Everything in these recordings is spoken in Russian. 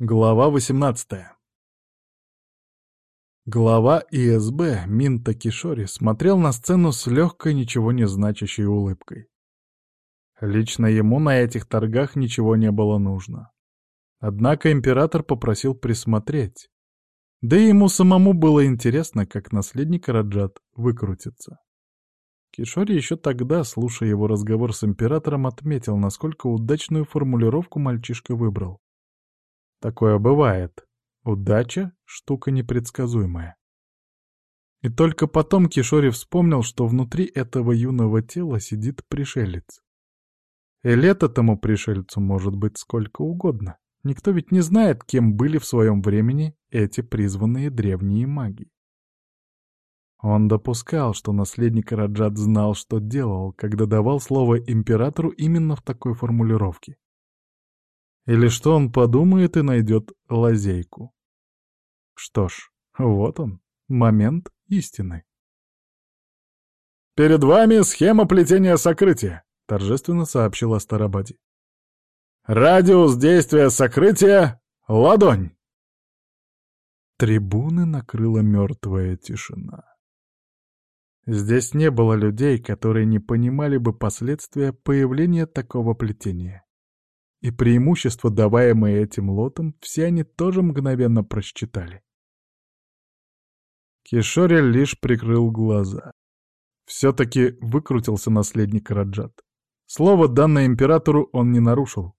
Глава 18 Глава ИСБ Минта Кишори смотрел на сцену с легкой, ничего не значащей улыбкой. Лично ему на этих торгах ничего не было нужно. Однако император попросил присмотреть. Да и ему самому было интересно, как наследник Раджат выкрутится. Кишори еще тогда, слушая его разговор с императором, отметил, насколько удачную формулировку мальчишка выбрал. Такое бывает. Удача — штука непредсказуемая. И только потом Кишори вспомнил, что внутри этого юного тела сидит пришелец. И лет этому пришельцу может быть сколько угодно. Никто ведь не знает, кем были в своем времени эти призванные древние маги. Он допускал, что наследник Раджат знал, что делал, когда давал слово императору именно в такой формулировке. Или что он подумает и найдет лазейку. Что ж, вот он, момент истины. «Перед вами схема плетения сокрытия», — торжественно сообщил Астарабади. «Радиус действия сокрытия — ладонь!» Трибуны накрыла мертвая тишина. Здесь не было людей, которые не понимали бы последствия появления такого плетения и преимущества, даваемые этим лотом, все они тоже мгновенно просчитали. Кишори лишь прикрыл глаза. Все-таки выкрутился наследник Раджат. Слово, данное императору, он не нарушил.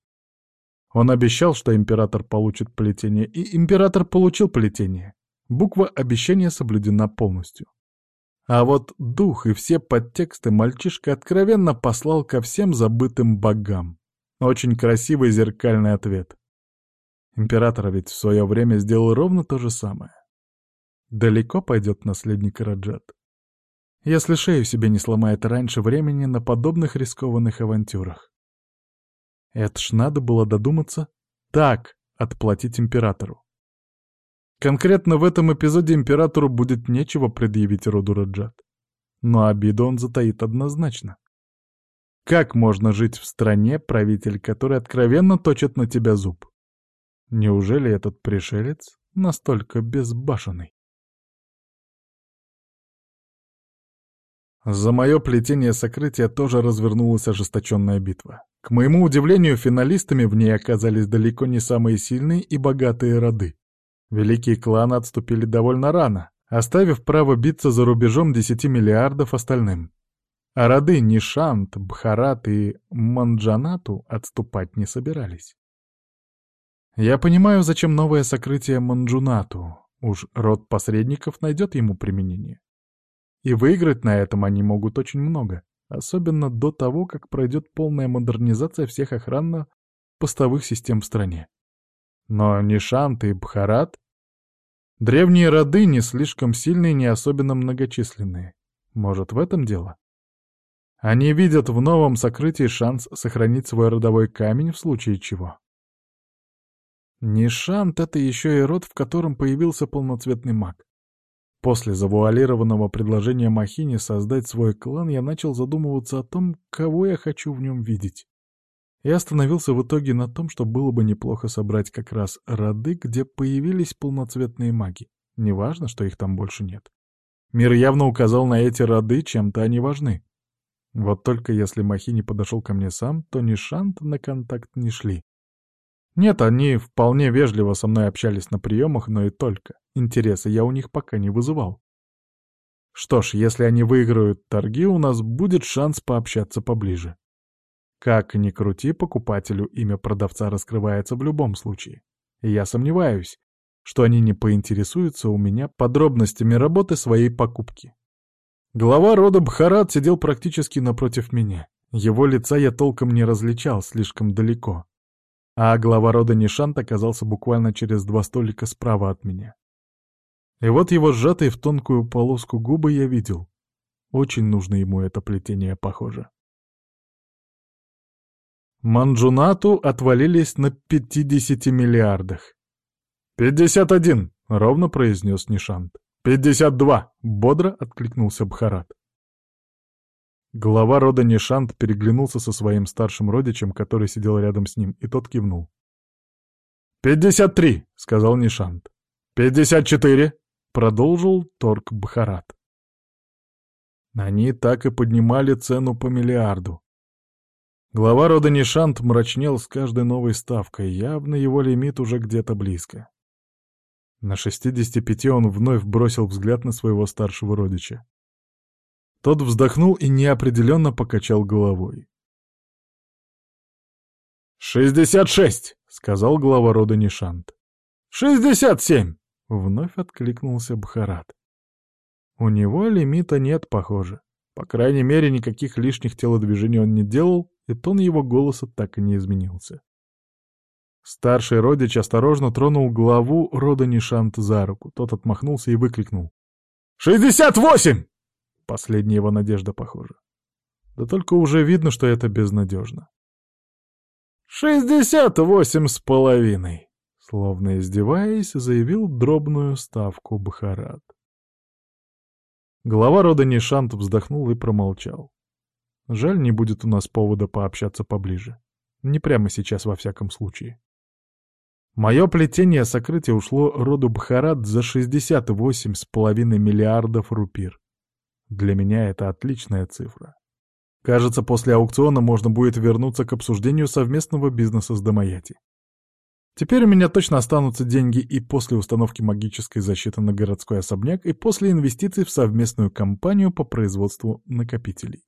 Он обещал, что император получит плетение, и император получил плетение. Буква обещания соблюдена полностью. А вот дух и все подтексты мальчишка откровенно послал ко всем забытым богам. Очень красивый зеркальный ответ. Император ведь в свое время сделал ровно то же самое. Далеко пойдет наследник Раджат. Если шею себе не сломает раньше времени на подобных рискованных авантюрах. Это ж надо было додуматься так отплатить императору. Конкретно в этом эпизоде императору будет нечего предъявить роду Раджат. Но обиду он затаит однозначно. Как можно жить в стране, правитель который откровенно точит на тебя зуб? Неужели этот пришелец настолько безбашенный? За мое плетение сокрытия тоже развернулась ожесточенная битва. К моему удивлению, финалистами в ней оказались далеко не самые сильные и богатые роды. Великие кланы отступили довольно рано, оставив право биться за рубежом 10 миллиардов остальным. А роды Нишант, Бхарат и Манджанату отступать не собирались. Я понимаю, зачем новое сокрытие Манджунату. Уж род посредников найдет ему применение. И выиграть на этом они могут очень много, особенно до того, как пройдет полная модернизация всех охранно-постовых систем в стране. Но Нишант и Бхарат — древние роды не слишком сильные, не особенно многочисленные. Может, в этом дело? Они видят в новом сокрытии шанс сохранить свой родовой камень в случае чего. Нишант — это еще и род, в котором появился полноцветный маг. После завуалированного предложения Махини создать свой клан я начал задумываться о том, кого я хочу в нем видеть. И остановился в итоге на том, что было бы неплохо собрать как раз роды, где появились полноцветные маги. Неважно, что их там больше нет. Мир явно указал на эти роды, чем-то они важны. Вот только если Махини подошел ко мне сам, то ни Шант на контакт не шли. Нет, они вполне вежливо со мной общались на приемах, но и только. Интереса я у них пока не вызывал. Что ж, если они выиграют торги, у нас будет шанс пообщаться поближе. Как ни крути, покупателю имя продавца раскрывается в любом случае. И я сомневаюсь, что они не поинтересуются у меня подробностями работы своей покупки. Глава рода Бхарат сидел практически напротив меня. Его лица я толком не различал, слишком далеко. А глава рода Нишант оказался буквально через два столика справа от меня. И вот его сжатые в тонкую полоску губы я видел. Очень нужно ему это плетение, похоже. Манджунату отвалились на 50 миллиардах. «Пятьдесят один!» — ровно произнес Нишант. «Пятьдесят два!» — бодро откликнулся Бхарат. Глава рода Нишант переглянулся со своим старшим родичем, который сидел рядом с ним, и тот кивнул. «Пятьдесят три», — сказал Нишант. «Пятьдесят четыре», — продолжил Торг Бхарат. Они так и поднимали цену по миллиарду. Глава рода Нишант мрачнел с каждой новой ставкой, явно его лимит уже где-то близко. На 65 он вновь бросил взгляд на своего старшего родича. Тот вздохнул и неопределенно покачал головой. «Шестьдесят шесть!» — сказал глава рода Нишант. «Шестьдесят семь!» — вновь откликнулся Бхарат. У него лимита нет, похоже. По крайней мере, никаких лишних телодвижений он не делал, и тон его голоса так и не изменился. Старший родич осторожно тронул главу рода Нишант за руку. Тот отмахнулся и выкрикнул. «Шестьдесят восемь!» Последняя его надежда, похоже. Да только уже видно, что это безнадежно. «Шестьдесят восемь с половиной!» Словно издеваясь, заявил дробную ставку Бахарат. Глава рода Нишант вздохнул и промолчал. Жаль, не будет у нас повода пообщаться поближе. Не прямо сейчас, во всяком случае. Мое плетение сокрытия ушло роду Бхарат за 68,5 миллиардов рупир. Для меня это отличная цифра. Кажется, после аукциона можно будет вернуться к обсуждению совместного бизнеса с Дамаяти. Теперь у меня точно останутся деньги и после установки магической защиты на городской особняк, и после инвестиций в совместную компанию по производству накопителей.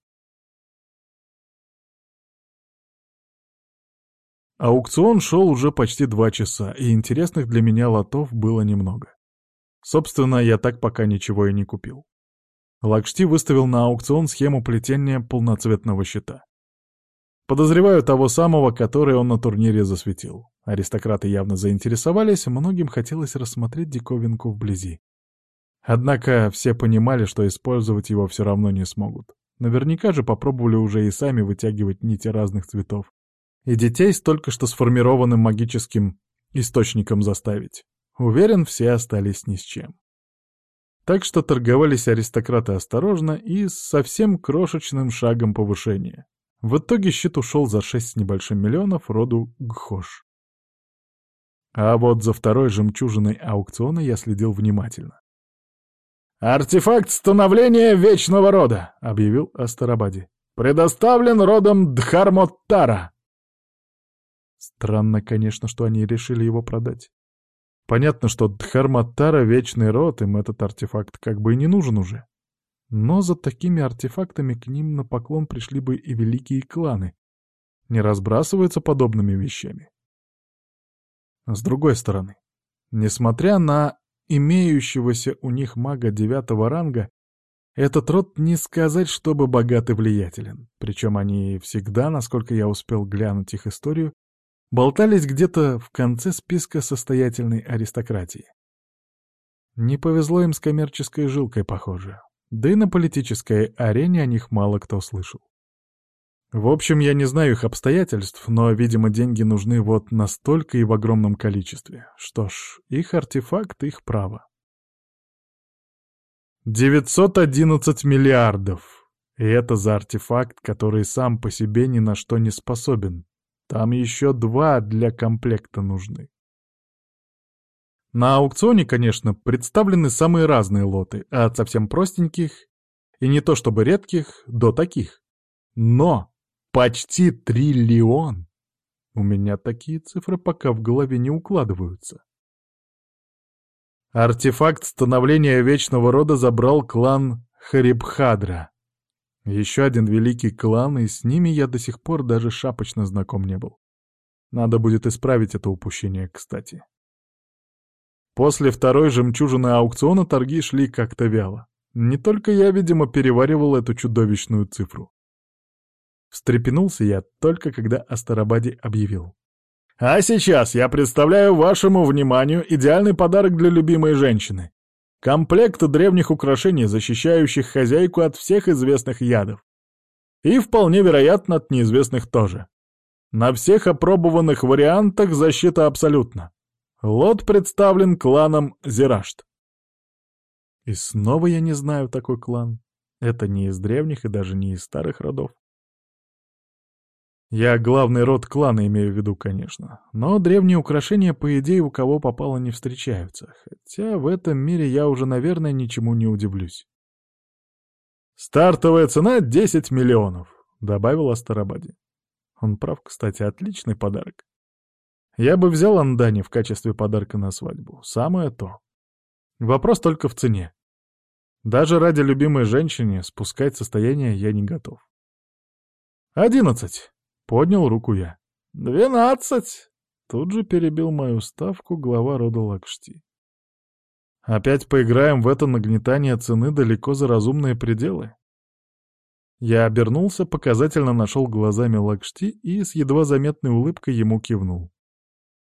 Аукцион шел уже почти два часа, и интересных для меня лотов было немного. Собственно, я так пока ничего и не купил. Лакшти выставил на аукцион схему плетения полноцветного щита. Подозреваю того самого, который он на турнире засветил. Аристократы явно заинтересовались, многим хотелось рассмотреть диковинку вблизи. Однако все понимали, что использовать его все равно не смогут. Наверняка же попробовали уже и сами вытягивать нити разных цветов и детей с только что сформированным магическим источником заставить. Уверен, все остались ни с чем. Так что торговались аристократы осторожно и с совсем крошечным шагом повышения. В итоге счет ушел за шесть с небольшим миллионов роду Гхош. А вот за второй жемчужиной аукциона я следил внимательно. «Артефакт становления Вечного Рода!» — объявил Астарабади. «Предоставлен родом Дхармоттара!» Странно, конечно, что они решили его продать. Понятно, что Дхарматара — вечный род, им этот артефакт как бы и не нужен уже. Но за такими артефактами к ним на поклон пришли бы и великие кланы. Не разбрасываются подобными вещами. С другой стороны, несмотря на имеющегося у них мага девятого ранга, этот род не сказать, чтобы богат и влиятелен. Причем они всегда, насколько я успел глянуть их историю, болтались где-то в конце списка состоятельной аристократии. Не повезло им с коммерческой жилкой, похоже. Да и на политической арене о них мало кто слышал. В общем, я не знаю их обстоятельств, но, видимо, деньги нужны вот настолько и в огромном количестве. Что ж, их артефакт — их право. 911 миллиардов. И это за артефакт, который сам по себе ни на что не способен, там еще два для комплекта нужны. На аукционе, конечно, представлены самые разные лоты, от совсем простеньких и не то чтобы редких, до таких. Но почти триллион! У меня такие цифры пока в голове не укладываются. Артефакт становления Вечного Рода забрал клан Харибхадра. Еще один великий клан, и с ними я до сих пор даже шапочно знаком не был. Надо будет исправить это упущение, кстати. После второй жемчужины аукциона торги шли как-то вяло. Не только я, видимо, переваривал эту чудовищную цифру. Встрепенулся я только когда Астарабаде объявил. «А сейчас я представляю вашему вниманию идеальный подарок для любимой женщины. Комплект древних украшений, защищающих хозяйку от всех известных ядов. И вполне вероятно от неизвестных тоже. На всех опробованных вариантах защита абсолютна. Лот представлен кланом Зирашт. И снова я не знаю такой клан. Это не из древних и даже не из старых родов. Я главный род клана имею в виду, конечно. Но древние украшения, по идее, у кого попало не встречаются. Хотя в этом мире я уже, наверное, ничему не удивлюсь. «Стартовая цена — 10 миллионов», — добавил Астарабаде. Он прав, кстати, отличный подарок. Я бы взял Андани в качестве подарка на свадьбу. Самое то. Вопрос только в цене. Даже ради любимой женщины спускать состояние я не готов. «Одиннадцать!» Поднял руку я. «Двенадцать!» Тут же перебил мою ставку глава рода Лакшти. «Опять поиграем в это нагнетание цены далеко за разумные пределы?» Я обернулся, показательно нашел глазами Лакшти и с едва заметной улыбкой ему кивнул.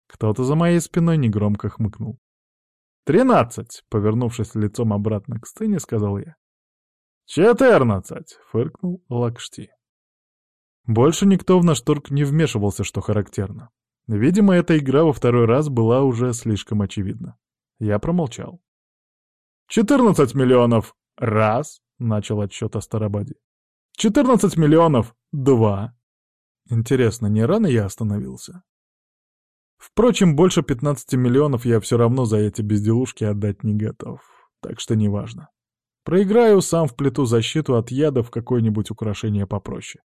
Кто-то за моей спиной негромко хмыкнул. «Тринадцать!» — повернувшись лицом обратно к сцене, сказал я. «Четырнадцать!» — фыркнул Лакшти. Больше никто в наш торг не вмешивался, что характерно. Видимо, эта игра во второй раз была уже слишком очевидна. Я промолчал. «Четырнадцать миллионов! Раз!» — начал отсчет о Старобаде. «Четырнадцать миллионов! Два!» Интересно, не рано я остановился? Впрочем, больше пятнадцати миллионов я все равно за эти безделушки отдать не готов, так что неважно. Проиграю, сам вплету защиту от яда в какое-нибудь украшение попроще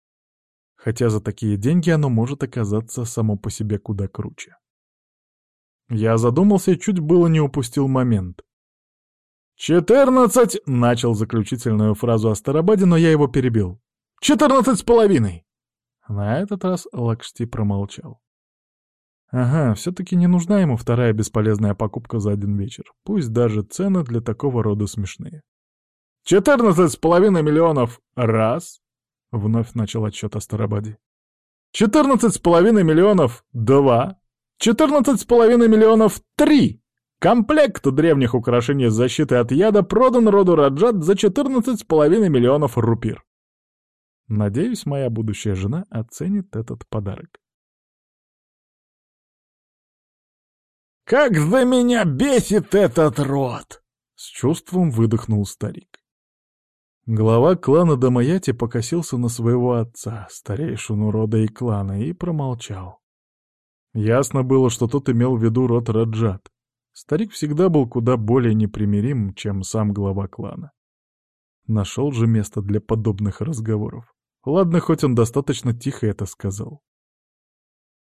хотя за такие деньги оно может оказаться само по себе куда круче. Я задумался и чуть было не упустил момент. «Четырнадцать!» — начал заключительную фразу о Старобаде, но я его перебил. «Четырнадцать с половиной!» На этот раз Лакшти промолчал. Ага, все-таки не нужна ему вторая бесполезная покупка за один вечер. Пусть даже цены для такого рода смешные. «Четырнадцать с половиной миллионов! Раз!» — вновь начал отчет о Старобаде. «Четырнадцать с половиной миллионов — два! Четырнадцать с половиной миллионов — три! Комплект древних украшений защиты от яда продан роду Раджат за четырнадцать с половиной миллионов рупир. Надеюсь, моя будущая жена оценит этот подарок. «Как за меня бесит этот род!» — с чувством выдохнул старик. Глава клана Дамаяти покосился на своего отца, старейшину рода и клана, и промолчал. Ясно было, что тот имел в виду род Раджат. Старик всегда был куда более непримирим, чем сам глава клана. Нашел же место для подобных разговоров. Ладно, хоть он достаточно тихо это сказал.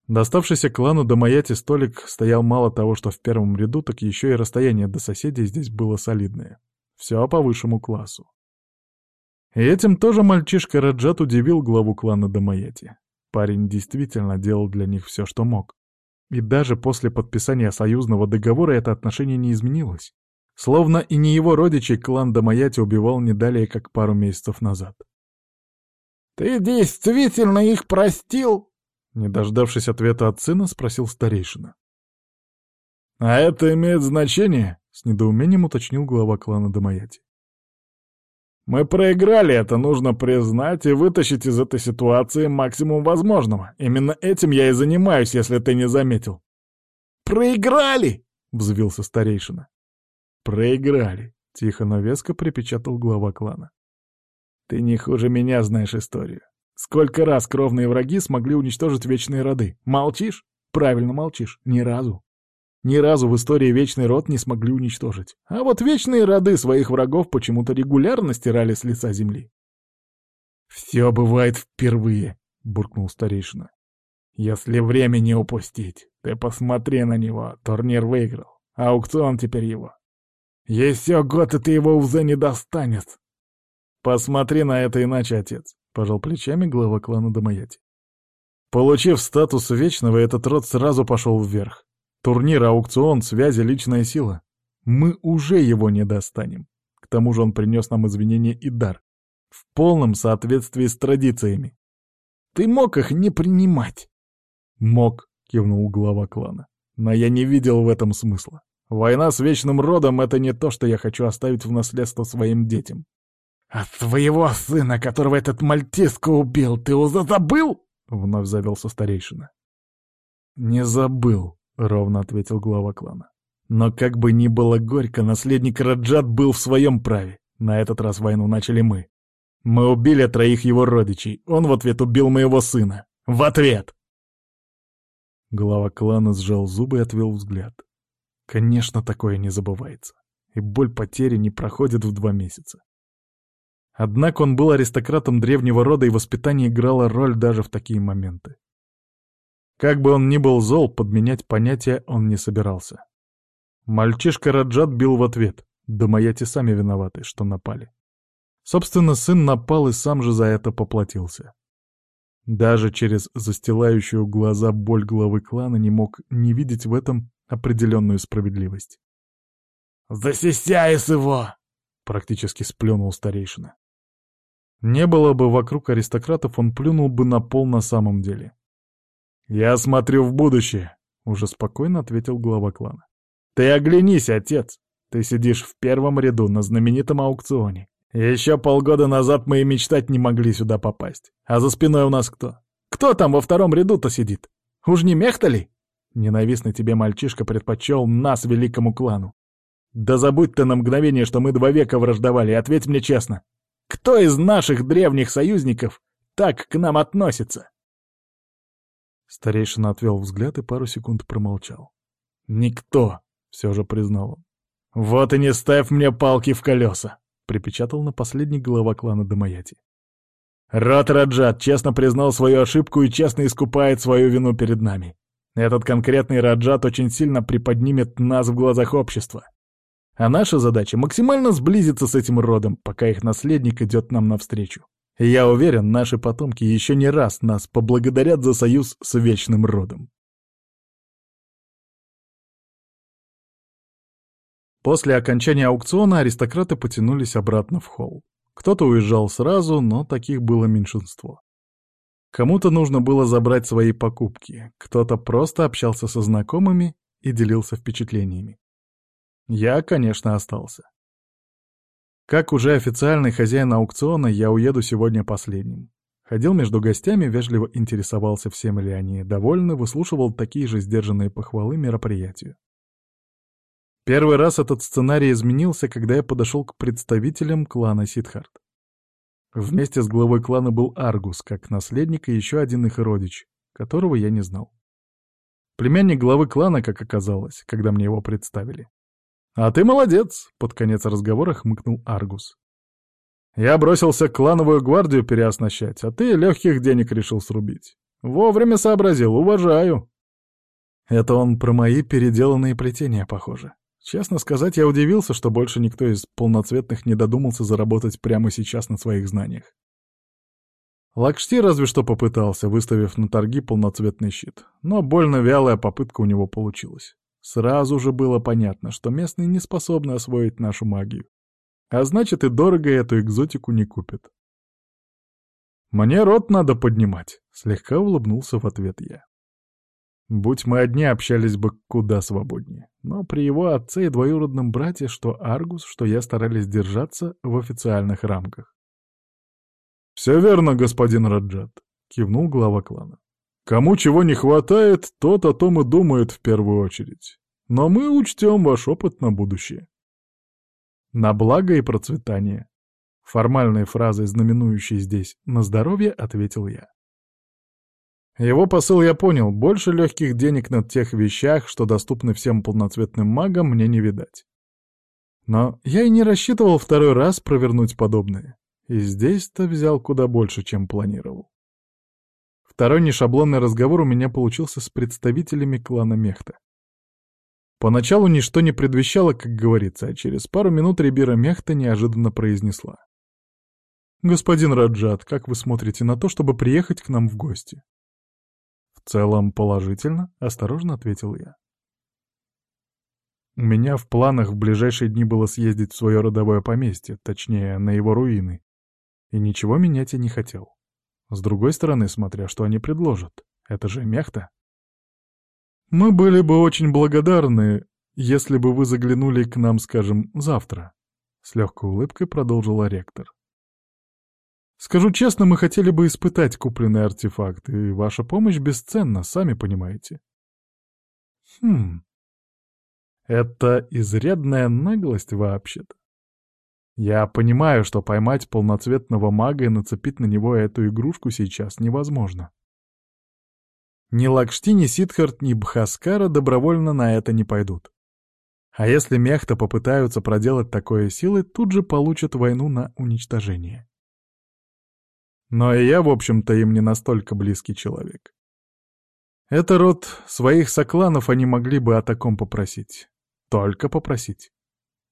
Доставшийся клану Дамаяти столик стоял мало того, что в первом ряду, так еще и расстояние до соседей здесь было солидное. Все по высшему классу. И этим тоже мальчишка Раджат удивил главу клана Дамаяти. Парень действительно делал для них все, что мог. И даже после подписания союзного договора это отношение не изменилось. Словно и не его родичей клан Дамаяти убивал не далее, как пару месяцев назад. «Ты действительно их простил?» Не дождавшись ответа от сына, спросил старейшина. «А это имеет значение?» — с недоумением уточнил глава клана Дамаяти. Мы проиграли, это нужно признать и вытащить из этой ситуации максимум возможного. Именно этим я и занимаюсь, если ты не заметил. «Проиграли!» — взвился старейшина. «Проиграли», — тихо, но веско припечатал глава клана. «Ты не хуже меня знаешь историю. Сколько раз кровные враги смогли уничтожить вечные роды? Молчишь? Правильно молчишь. Ни разу. Ни разу в истории Вечный Род не смогли уничтожить. А вот вечные роды своих врагов почему-то регулярно стирали с лица земли. «Все бывает впервые», — буркнул старейшина. «Если время не упустить, ты посмотри на него, турнир выиграл, аукцион теперь его. Еще год, и ты его уже не достанет». «Посмотри на это иначе, отец», — пожал плечами глава клана Домаяти. Получив статус Вечного, этот род сразу пошел вверх. Турнир, аукцион, связи, личная сила. Мы уже его не достанем. К тому же он принес нам извинения и дар. В полном соответствии с традициями. Ты мог их не принимать? Мог, кивнул глава клана. Но я не видел в этом смысла. Война с вечным родом — это не то, что я хочу оставить в наследство своим детям. «А своего сына, которого этот мальтиско убил, ты уже забыл?» — вновь завелся старейшина. «Не забыл», — ровно ответил глава клана. Но как бы ни было горько, наследник Раджат был в своем праве. На этот раз войну начали мы. Мы убили троих его родичей, он в ответ убил моего сына. В ответ!» Глава клана сжал зубы и отвел взгляд. Конечно, такое не забывается. И боль потери не проходит в два месяца. Однако он был аристократом древнего рода, и воспитание играло роль даже в такие моменты. Как бы он ни был зол, подменять понятия он не собирался. Мальчишка Раджат бил в ответ. Да маяти сами виноваты, что напали. Собственно, сын напал и сам же за это поплатился. Даже через застилающую глаза боль главы клана не мог не видеть в этом определенную справедливость. «Засисяй его!» — практически сплюнул старейшина. Не было бы вокруг аристократов, он плюнул бы на пол на самом деле. «Я смотрю в будущее», — уже спокойно ответил глава клана. «Ты оглянись, отец! Ты сидишь в первом ряду на знаменитом аукционе. Еще полгода назад мы и мечтать не могли сюда попасть. А за спиной у нас кто? Кто там во втором ряду-то сидит? Уж не мехта ли? Ненавистный тебе мальчишка предпочел нас великому клану. Да забудь ты на мгновение, что мы два века враждовали, ответь мне честно. Кто из наших древних союзников так к нам относится?» Старейшина отвел взгляд и пару секунд промолчал. «Никто», — все же признал он. «Вот и не ставь мне палки в колеса», — припечатал на последний глава клана Дамаяти. «Рот Раджат честно признал свою ошибку и честно искупает свою вину перед нами. Этот конкретный Раджат очень сильно приподнимет нас в глазах общества. А наша задача — максимально сблизиться с этим родом, пока их наследник идет нам навстречу. Я уверен, наши потомки еще не раз нас поблагодарят за союз с вечным родом. После окончания аукциона аристократы потянулись обратно в холл. Кто-то уезжал сразу, но таких было меньшинство. Кому-то нужно было забрать свои покупки, кто-то просто общался со знакомыми и делился впечатлениями. Я, конечно, остался. Как уже официальный хозяин аукциона, я уеду сегодня последним. Ходил между гостями, вежливо интересовался, всем ли они довольны, выслушивал такие же сдержанные похвалы мероприятию. Первый раз этот сценарий изменился, когда я подошел к представителям клана Сидхарт. Вместе с главой клана был Аргус, как наследник и еще один их родич, которого я не знал. Племянник главы клана, как оказалось, когда мне его представили. «А ты молодец!» — под конец разговора хмыкнул Аргус. «Я бросился клановую гвардию переоснащать, а ты легких денег решил срубить. Вовремя сообразил, уважаю!» Это он про мои переделанные плетения, похоже. Честно сказать, я удивился, что больше никто из полноцветных не додумался заработать прямо сейчас на своих знаниях. Лакшти разве что попытался, выставив на торги полноцветный щит, но больно вялая попытка у него получилась. Сразу же было понятно, что местные не способны освоить нашу магию. А значит, и дорого эту экзотику не купят. «Мне рот надо поднимать», — слегка улыбнулся в ответ я. Будь мы одни, общались бы куда свободнее. Но при его отце и двоюродном брате, что Аргус, что я старались держаться в официальных рамках. «Все верно, господин Раджат», — кивнул глава клана. Кому чего не хватает, тот о том и думает в первую очередь. Но мы учтем ваш опыт на будущее. На благо и процветание. Формальной фразой, знаменующей здесь «на здоровье», ответил я. Его посыл я понял, больше легких денег на тех вещах, что доступны всем полноцветным магам, мне не видать. Но я и не рассчитывал второй раз провернуть подобное. И здесь-то взял куда больше, чем планировал. Второй нешаблонный разговор у меня получился с представителями клана Мехта. Поначалу ничто не предвещало, как говорится, а через пару минут Рибира Мехта неожиданно произнесла. «Господин Раджат, как вы смотрите на то, чтобы приехать к нам в гости?» «В целом положительно», — осторожно ответил я. У меня в планах в ближайшие дни было съездить в свое родовое поместье, точнее, на его руины, и ничего менять я не хотел. С другой стороны, смотря что они предложат. Это же мехта. Мы были бы очень благодарны, если бы вы заглянули к нам, скажем, завтра. С легкой улыбкой продолжила ректор. Скажу честно, мы хотели бы испытать купленный артефакт, и ваша помощь бесценна, сами понимаете. Хм. Это изрядная наглость вообще-то. Я понимаю, что поймать полноцветного мага и нацепить на него эту игрушку сейчас невозможно. Ни Лакшти, ни Сидхарт, ни Бхаскара добровольно на это не пойдут. А если Мехта попытаются проделать такое силой, тут же получат войну на уничтожение. Но и я, в общем-то, им не настолько близкий человек. Это род своих сокланов они могли бы о таком попросить. Только попросить.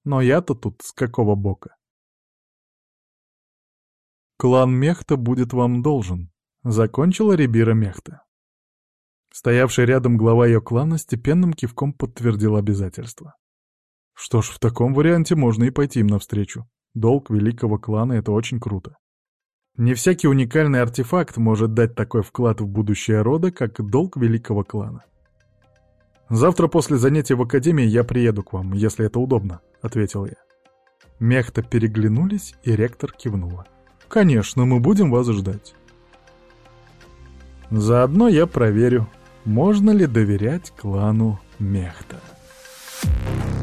Но я-то тут с какого бока? Клан Мехта будет вам должен, закончила Рибира Мехта. Стоявший рядом глава ее клана степенным кивком подтвердил обязательство. Что ж, в таком варианте можно и пойти им навстречу. Долг великого клана — это очень круто. Не всякий уникальный артефакт может дать такой вклад в будущее рода, как долг великого клана. «Завтра после занятий в академии я приеду к вам, если это удобно», — ответил я. Мехта переглянулись, и ректор кивнула. «Конечно, мы будем вас ждать». Заодно я проверю, можно ли доверять клану Мехта. You